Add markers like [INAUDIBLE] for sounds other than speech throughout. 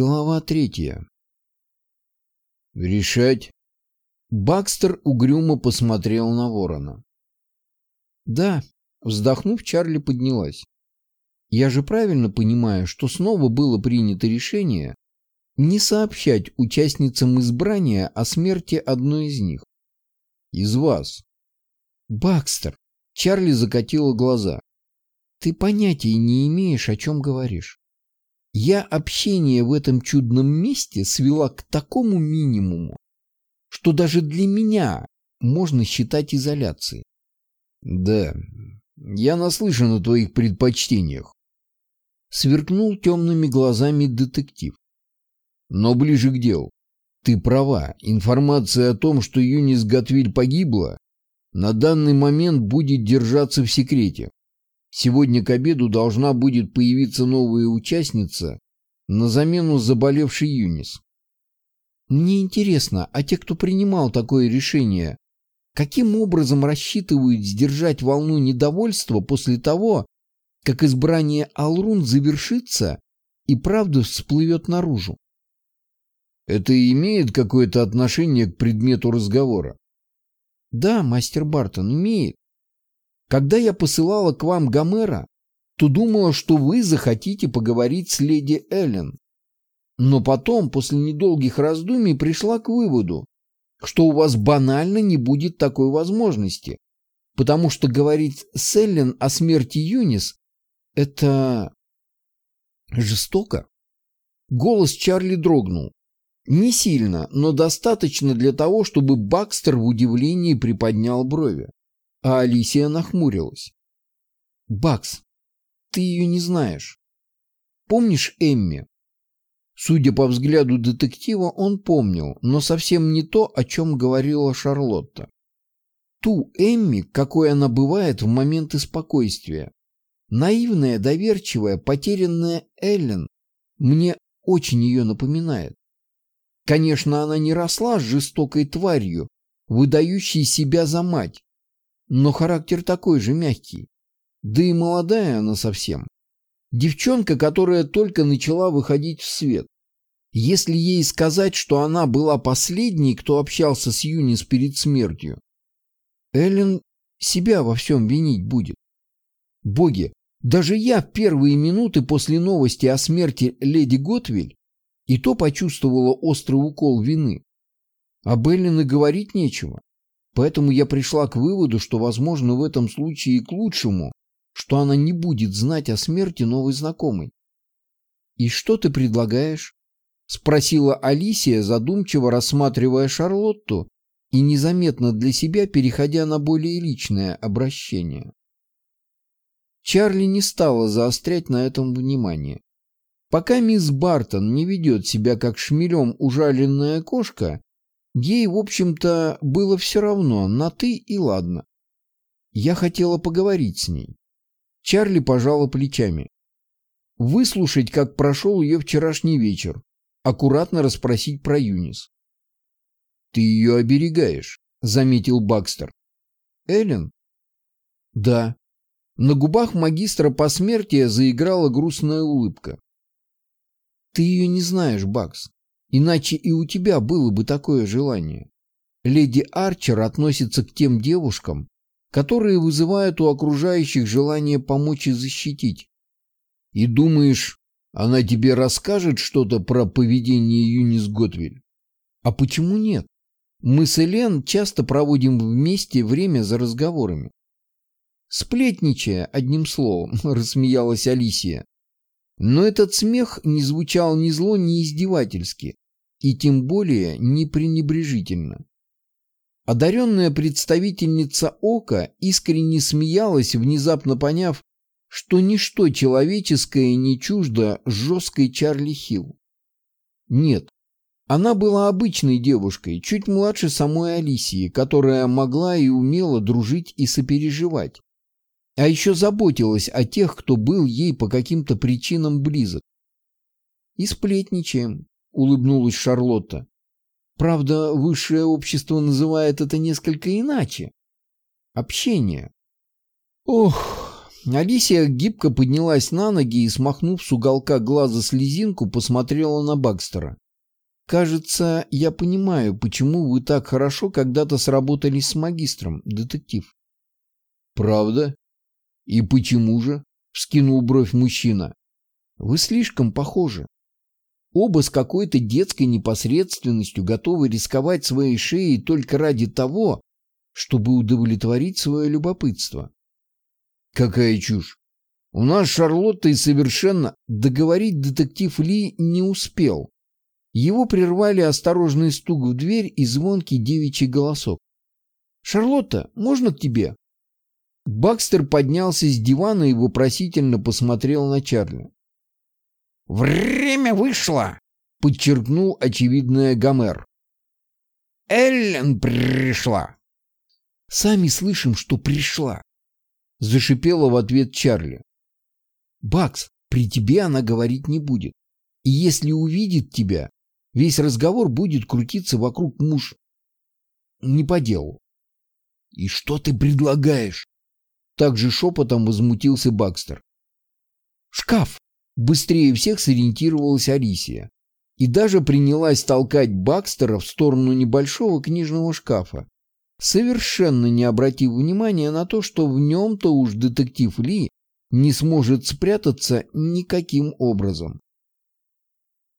Глава третья. Решать. Бакстер угрюмо посмотрел на ворона. Да, вздохнув, Чарли поднялась. Я же правильно понимаю, что снова было принято решение не сообщать участницам избрания о смерти одной из них. Из вас. Бакстер. Чарли закатила глаза. Ты понятия не имеешь, о чем говоришь. Я общение в этом чудном месте свела к такому минимуму, что даже для меня можно считать изоляцией. Да, я наслышан о твоих предпочтениях. Сверкнул темными глазами детектив. Но ближе к делу. Ты права, информация о том, что Юнис Гатвиль погибла, на данный момент будет держаться в секрете. Сегодня к обеду должна будет появиться новая участница на замену заболевшей Юнис. Мне интересно, а те, кто принимал такое решение, каким образом рассчитывают сдержать волну недовольства после того, как избрание Алрун завершится и правда всплывет наружу? Это имеет какое-то отношение к предмету разговора? Да, мастер Бартон, имеет. Когда я посылала к вам Гомера, то думала, что вы захотите поговорить с леди Эллен. Но потом, после недолгих раздумий, пришла к выводу, что у вас банально не будет такой возможности, потому что говорить с Эллен о смерти Юнис — это... жестоко. Голос Чарли дрогнул. Не сильно, но достаточно для того, чтобы Бакстер в удивлении приподнял брови а Алисия нахмурилась. «Бакс, ты ее не знаешь. Помнишь Эмми?» Судя по взгляду детектива, он помнил, но совсем не то, о чем говорила Шарлотта. Ту Эмми, какой она бывает в моменты спокойствия. Наивная, доверчивая, потерянная Эллен мне очень ее напоминает. Конечно, она не росла жестокой тварью, выдающей себя за мать, но характер такой же мягкий. Да и молодая она совсем. Девчонка, которая только начала выходить в свет. Если ей сказать, что она была последней, кто общался с Юнис перед смертью, Эллен себя во всем винить будет. Боги, даже я в первые минуты после новости о смерти леди Готвиль и то почувствовала острый укол вины. Об Эллен и говорить нечего. Поэтому я пришла к выводу, что, возможно, в этом случае и к лучшему, что она не будет знать о смерти новой знакомой. «И что ты предлагаешь?» — спросила Алисия, задумчиво рассматривая Шарлотту и незаметно для себя переходя на более личное обращение. Чарли не стала заострять на этом внимание. Пока мисс Бартон не ведет себя как шмелем ужаленная кошка, Ей, в общем-то, было все равно, на «ты» и ладно. Я хотела поговорить с ней. Чарли пожала плечами. Выслушать, как прошел ее вчерашний вечер. Аккуратно расспросить про Юнис. «Ты ее оберегаешь», — заметил Бакстер. «Эллен?» «Да». На губах магистра посмертия заиграла грустная улыбка. «Ты ее не знаешь, Бакс. Иначе и у тебя было бы такое желание. Леди Арчер относится к тем девушкам, которые вызывают у окружающих желание помочь и защитить. И думаешь, она тебе расскажет что-то про поведение Юнис Готвиль? А почему нет? Мы с Элен часто проводим вместе время за разговорами. Сплетничая, одним словом, [LAUGHS] рассмеялась Алисия. Но этот смех не звучал ни зло, ни издевательски, и тем более не пренебрежительно. Одаренная представительница Ока искренне смеялась, внезапно поняв, что ничто человеческое не чуждо жесткой Чарли Хилл. Нет, она была обычной девушкой, чуть младше самой Алисии, которая могла и умела дружить и сопереживать. А еще заботилась о тех, кто был ей по каким-то причинам близок. И сплетничаем, улыбнулась Шарлотта. Правда, высшее общество называет это несколько иначе. Общение. Ох, Алисия гибко поднялась на ноги и, смахнув с уголка глаза слезинку, посмотрела на Бакстера. «Кажется, я понимаю, почему вы так хорошо когда-то сработались с магистром, детектив». «Правда? И почему же?» — вскинул бровь мужчина. «Вы слишком похожи. Оба с какой-то детской непосредственностью готовы рисковать своей шеей только ради того, чтобы удовлетворить свое любопытство. Какая чушь! У нас Шарлотта и совершенно договорить детектив Ли не успел. Его прервали осторожный стук в дверь и звонкий девичий голосок. «Шарлотта, можно к тебе?» Бакстер поднялся с дивана и вопросительно посмотрел на Чарли. «Время вышло!» — подчеркнул очевидное Гомер. «Эллен пришла!» «Сами слышим, что пришла!» — зашипела в ответ Чарли. «Бакс, при тебе она говорить не будет. И если увидит тебя, весь разговор будет крутиться вокруг муж. Не по делу». «И что ты предлагаешь?» Также шепотом возмутился Бакстер. «Шкаф!» Быстрее всех сориентировалась Алисия и даже принялась толкать Бакстера в сторону небольшого книжного шкафа, совершенно не обратив внимания на то, что в нем-то уж детектив Ли не сможет спрятаться никаким образом.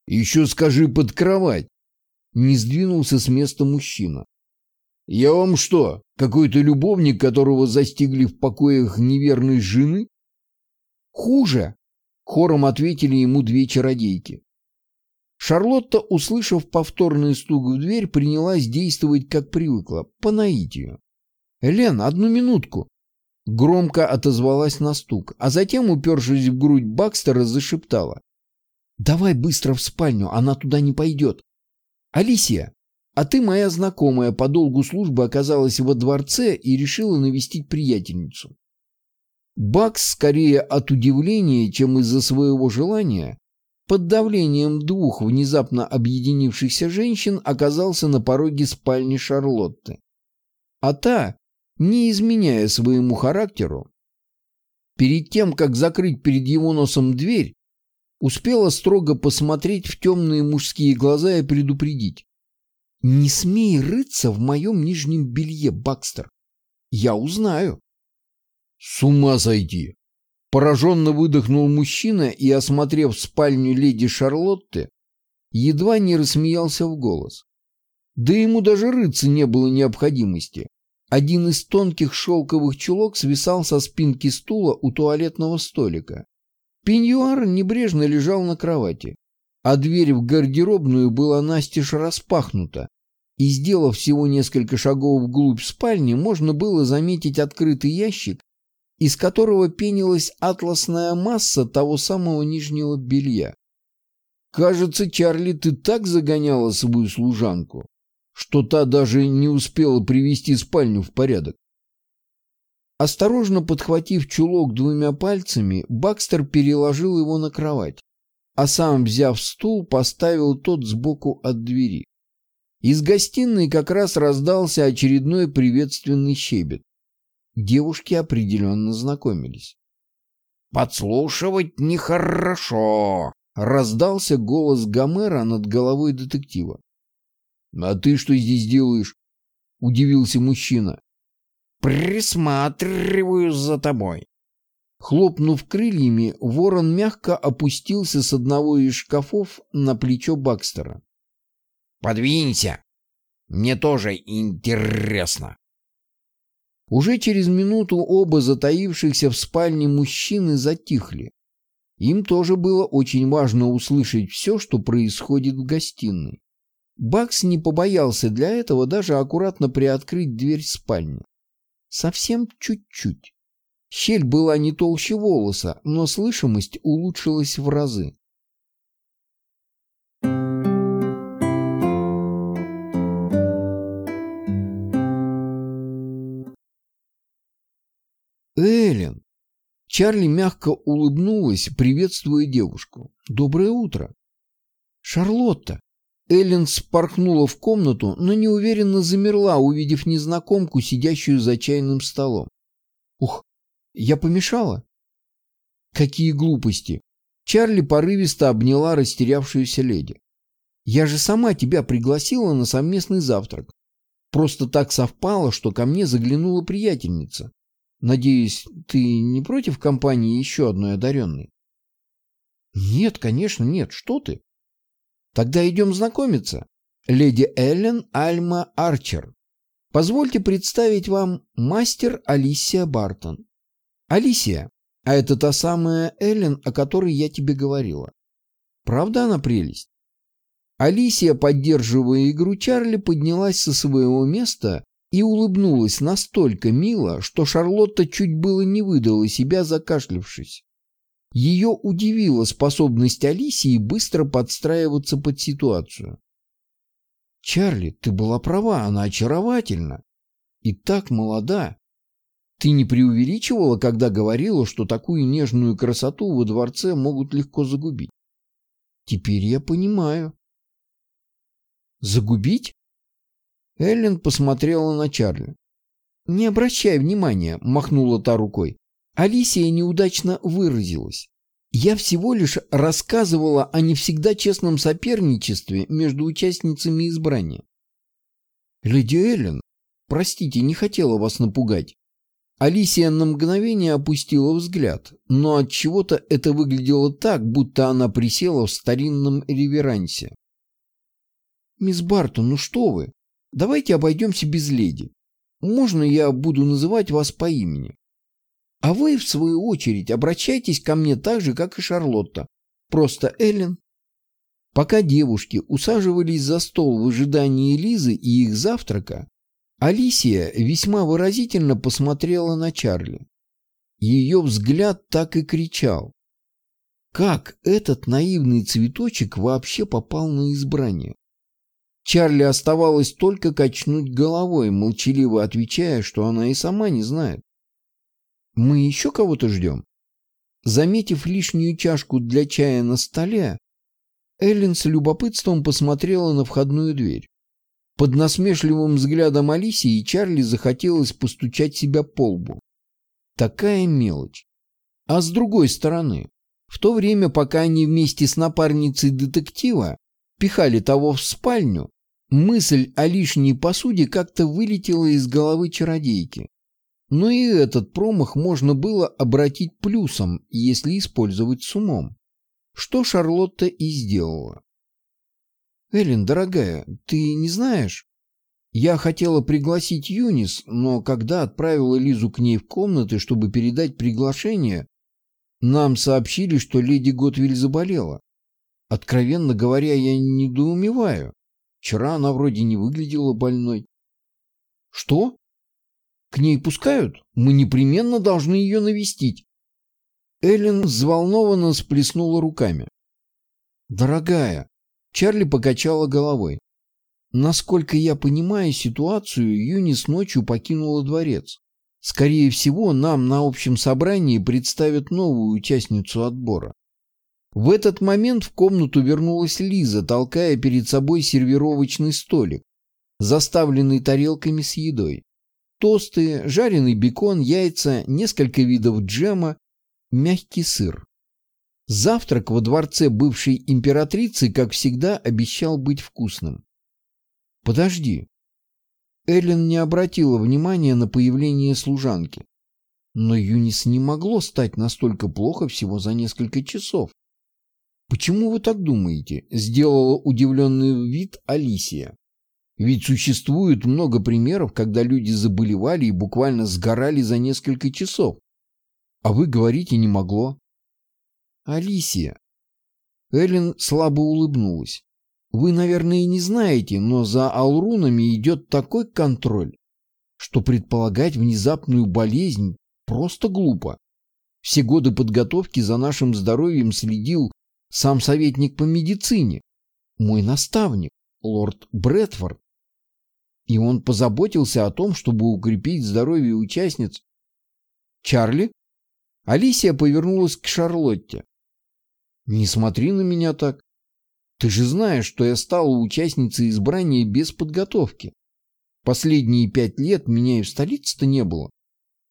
«Еще скажи под кровать!» Не сдвинулся с места мужчина. «Я вам что, какой-то любовник, которого застигли в покоях неверной жены?» «Хуже!» Хором ответили ему две чародейки. Шарлотта, услышав повторный стук в дверь, принялась действовать как привыкла, по наитию. «Элен, одну минутку!» Громко отозвалась на стук, а затем, упершись в грудь Бакстера, зашептала. «Давай быстро в спальню, она туда не пойдет. Алисия, а ты, моя знакомая, по долгу службы оказалась во дворце и решила навестить приятельницу. Бакс, скорее от удивления, чем из-за своего желания, под давлением двух внезапно объединившихся женщин оказался на пороге спальни Шарлотты. А та, не изменяя своему характеру, перед тем, как закрыть перед его носом дверь, успела строго посмотреть в темные мужские глаза и предупредить. «Не смей рыться в моем нижнем белье, Бакстер. Я узнаю». С ума сойти! Пораженно выдохнул мужчина и, осмотрев спальню леди Шарлотты, едва не рассмеялся в голос. Да ему даже рыться не было необходимости. Один из тонких шелковых чулок свисал со спинки стула у туалетного столика. Пеньюар небрежно лежал на кровати, а дверь в гардеробную была настежь распахнута, и, сделав всего несколько шагов вглубь спальни, можно было заметить открытый ящик из которого пенилась атласная масса того самого нижнего белья. Кажется, Чарли, ты так загоняла свою служанку, что та даже не успела привести спальню в порядок. Осторожно подхватив чулок двумя пальцами, Бакстер переложил его на кровать, а сам, взяв стул, поставил тот сбоку от двери. Из гостиной как раз раздался очередной приветственный щебет. Девушки определенно знакомились. «Подслушивать нехорошо!» — раздался голос Гомера над головой детектива. «А ты что здесь делаешь?» — удивился мужчина. «Присматриваю за тобой». Хлопнув крыльями, ворон мягко опустился с одного из шкафов на плечо Бакстера. «Подвинься! Мне тоже интересно!» Уже через минуту оба затаившихся в спальне мужчины затихли. Им тоже было очень важно услышать все, что происходит в гостиной. Бакс не побоялся для этого даже аккуратно приоткрыть дверь спальни. Совсем чуть-чуть. Щель была не толще волоса, но слышимость улучшилась в разы. Эллен!» Чарли мягко улыбнулась, приветствуя девушку. «Доброе утро!» «Шарлотта!» Эллен спорхнула в комнату, но неуверенно замерла, увидев незнакомку, сидящую за чайным столом. «Ух, я помешала?» Какие глупости. Чарли порывисто обняла растерявшуюся леди. Я же сама тебя пригласила на совместный завтрак. Просто так совпало, что ко мне заглянула приятельница. Надеюсь, ты не против компании еще одной одаренной? Нет, конечно, нет. Что ты? Тогда идем знакомиться. Леди Эллен Альма Арчер. Позвольте представить вам мастер Алисия Бартон. Алисия, а это та самая Эллен, о которой я тебе говорила. Правда она прелесть? Алисия, поддерживая игру Чарли, поднялась со своего места и улыбнулась настолько мило, что Шарлотта чуть было не выдала себя, закашлявшись. Ее удивила способность Алисии быстро подстраиваться под ситуацию. «Чарли, ты была права, она очаровательна. И так молода. Ты не преувеличивала, когда говорила, что такую нежную красоту во дворце могут легко загубить? Теперь я понимаю. Загубить? Эллен посмотрела на Чарли. «Не обращай внимания», — махнула та рукой. Алисия неудачно выразилась. «Я всего лишь рассказывала о не всегда честном соперничестве между участницами избрания». «Леди Эллен, простите, не хотела вас напугать». Алисия на мгновение опустила взгляд, но от чего то это выглядело так, будто она присела в старинном реверансе. «Мисс Бартон, ну что вы? Давайте обойдемся без леди. Можно я буду называть вас по имени? А вы, в свою очередь, обращайтесь ко мне так же, как и Шарлотта. Просто Эллен». Пока девушки усаживались за стол в ожидании Лизы и их завтрака, Алисия весьма выразительно посмотрела на Чарли. Ее взгляд так и кричал. Как этот наивный цветочек вообще попал на избрание? Чарли оставалось только качнуть головой, молчаливо отвечая, что она и сама не знает. «Мы еще кого-то ждем?» Заметив лишнюю чашку для чая на столе, Эллен с любопытством посмотрела на входную дверь. Под насмешливым взглядом Алисии Чарли захотелось постучать себя по лбу. Такая мелочь. А с другой стороны, в то время, пока они вместе с напарницей детектива пихали того в спальню, Мысль о лишней посуде как-то вылетела из головы чародейки. Но и этот промах можно было обратить плюсом, если использовать с умом. Что Шарлотта и сделала. «Эллен, дорогая, ты не знаешь? Я хотела пригласить Юнис, но когда отправила Лизу к ней в комнаты, чтобы передать приглашение, нам сообщили, что леди Готвиль заболела. Откровенно говоря, я недоумеваю. Вчера она вроде не выглядела больной. Что? К ней пускают? Мы непременно должны ее навестить. Эллен взволнованно сплеснула руками. Дорогая, Чарли покачала головой. Насколько я понимаю ситуацию, Юнис ночью покинула дворец. Скорее всего, нам на общем собрании представят новую участницу отбора. В этот момент в комнату вернулась Лиза, толкая перед собой сервировочный столик, заставленный тарелками с едой. Тосты, жареный бекон, яйца, несколько видов джема, мягкий сыр. Завтрак во дворце бывшей императрицы, как всегда, обещал быть вкусным. «Подожди». Эллен не обратила внимания на появление служанки. Но Юнис не могло стать настолько плохо всего за несколько часов. «Почему вы так думаете?» – сделала удивленный вид Алисия. «Ведь существует много примеров, когда люди заболевали и буквально сгорали за несколько часов. А вы говорите «не могло». «Алисия». Эллен слабо улыбнулась. «Вы, наверное, и не знаете, но за алрунами идет такой контроль, что предполагать внезапную болезнь просто глупо. Все годы подготовки за нашим здоровьем следил сам советник по медицине, мой наставник, лорд Брэдфорд. И он позаботился о том, чтобы укрепить здоровье участниц. Чарли? Алисия повернулась к Шарлотте. Не смотри на меня так. Ты же знаешь, что я стала участницей избрания без подготовки. Последние пять лет меня и в столице-то не было.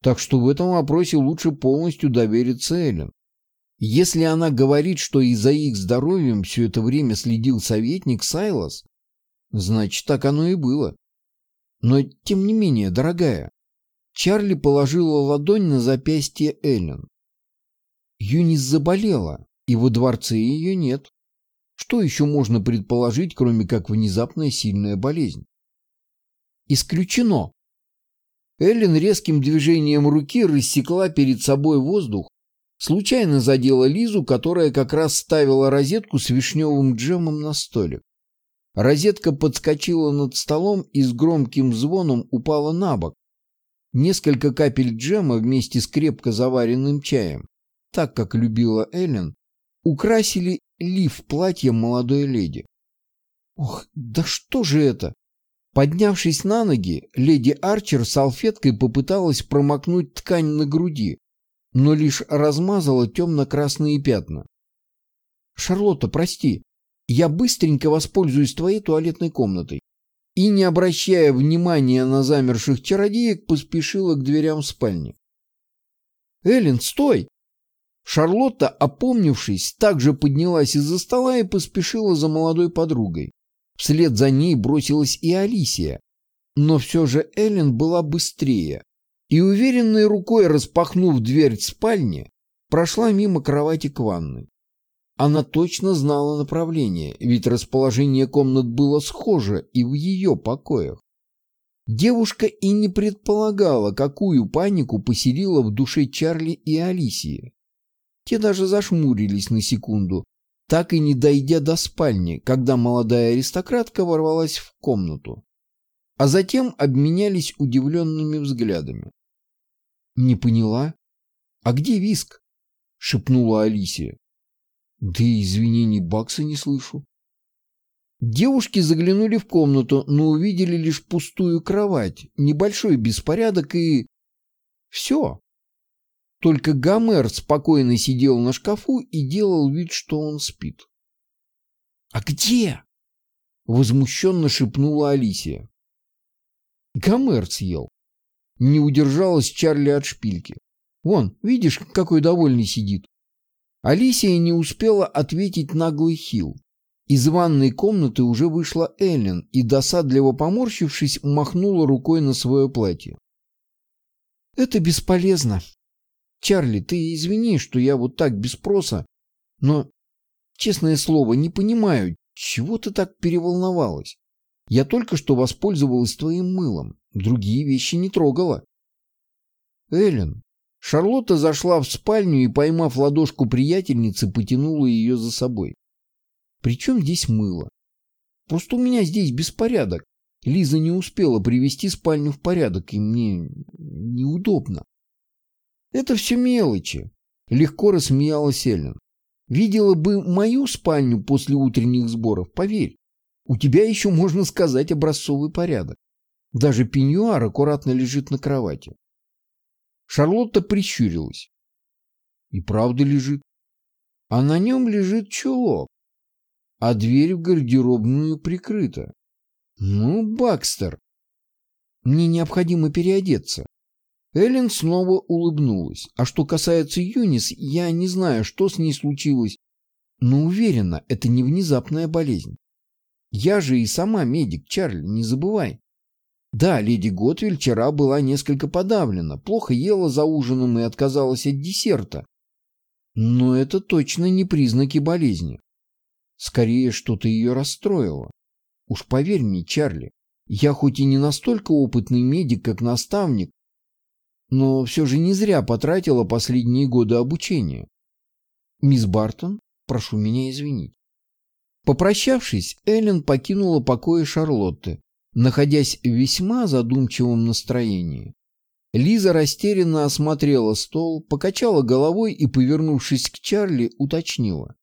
Так что в этом вопросе лучше полностью довериться Эллен. Если она говорит, что и за их здоровьем все это время следил советник Сайлос, значит, так оно и было. Но, тем не менее, дорогая, Чарли положила ладонь на запястье Эллен. Юнис заболела, и во дворце ее нет. Что еще можно предположить, кроме как внезапная сильная болезнь? Исключено. Эллен резким движением руки рассекла перед собой воздух, случайно задела Лизу, которая как раз ставила розетку с вишневым джемом на столик. Розетка подскочила над столом и с громким звоном упала на бок. Несколько капель джема вместе с крепко заваренным чаем, так как любила Эллен, украсили лиф платья молодой леди. Ох, да что же это? Поднявшись на ноги, леди Арчер салфеткой попыталась промокнуть ткань на груди, но лишь размазала темно-красные пятна. «Шарлотта, прости, я быстренько воспользуюсь твоей туалетной комнатой. И, не обращая внимания на замерших чародеек, поспешила к дверям спальни. «Эллен, стой!» Шарлотта, опомнившись, также поднялась из-за стола и поспешила за молодой подругой. Вслед за ней бросилась и Алисия. Но все же Эллен была быстрее и, уверенной рукой распахнув дверь спальни, прошла мимо кровати к ванной. Она точно знала направление, ведь расположение комнат было схоже и в ее покоях. Девушка и не предполагала, какую панику поселила в душе Чарли и Алисии. Те даже зашмурились на секунду, так и не дойдя до спальни, когда молодая аристократка ворвалась в комнату. А затем обменялись удивленными взглядами. «Не поняла? А где виск?» — шепнула Алисия. Да и извинений Бакса не слышу. Девушки заглянули в комнату, но увидели лишь пустую кровать, небольшой беспорядок и... Все. Только Гомер спокойно сидел на шкафу и делал вид, что он спит. «А где?» — возмущенно шепнула Алисия. Гомер съел. Не удержалась Чарли от шпильки. Вон, видишь, какой довольный сидит. Алисия не успела ответить наглый Хил. Из ванной комнаты уже вышла Эллен и, досадливо поморщившись, махнула рукой на свое платье. «Это бесполезно. Чарли, ты извини, что я вот так без спроса, но, честное слово, не понимаю, чего ты так переволновалась. Я только что воспользовалась твоим мылом, другие вещи не трогала». «Эллен, Шарлотта зашла в спальню и, поймав ладошку приятельницы, потянула ее за собой. Причем здесь мыло? Просто у меня здесь беспорядок. Лиза не успела привести спальню в порядок, и мне неудобно. Это все мелочи. Легко рассмеялась Эллен. Видела бы мою спальню после утренних сборов, поверь. У тебя еще, можно сказать, образцовый порядок. Даже пеньюар аккуратно лежит на кровати. Шарлотта прищурилась. И правда лежит. А на нем лежит чулок. А дверь в гардеробную прикрыта. Ну, Бакстер, мне необходимо переодеться. Эллен снова улыбнулась. А что касается Юнис, я не знаю, что с ней случилось, но уверена, это не внезапная болезнь. Я же и сама медик, Чарли, не забывай. Да, леди Готвиль вчера была несколько подавлена, плохо ела за ужином и отказалась от десерта. Но это точно не признаки болезни. Скорее, что-то ее расстроило. Уж поверь мне, Чарли, я хоть и не настолько опытный медик, как наставник, но все же не зря потратила последние годы обучения. Мисс Бартон, прошу меня извинить. Попрощавшись, Эллен покинула покои Шарлотты, находясь в весьма задумчивом настроении. Лиза растерянно осмотрела стол, покачала головой и, повернувшись к Чарли, уточнила.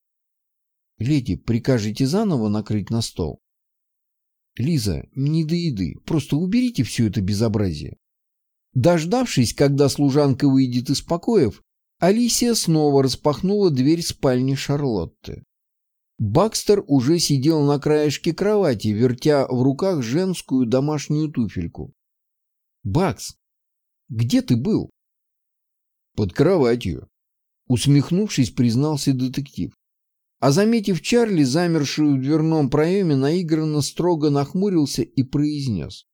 «Леди, прикажете заново накрыть на стол?» «Лиза, не до еды, просто уберите все это безобразие». Дождавшись, когда служанка выйдет из покоев, Алисия снова распахнула дверь спальни Шарлотты. Бакстер уже сидел на краешке кровати, вертя в руках женскую домашнюю туфельку. «Бакс, где ты был?» «Под кроватью». Усмехнувшись, признался детектив. А заметив Чарли, замершую в дверном проеме, наигранно строго нахмурился и произнес.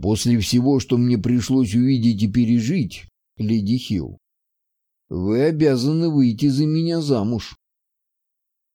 «После всего, что мне пришлось увидеть и пережить, леди Хилл, вы обязаны выйти за меня замуж».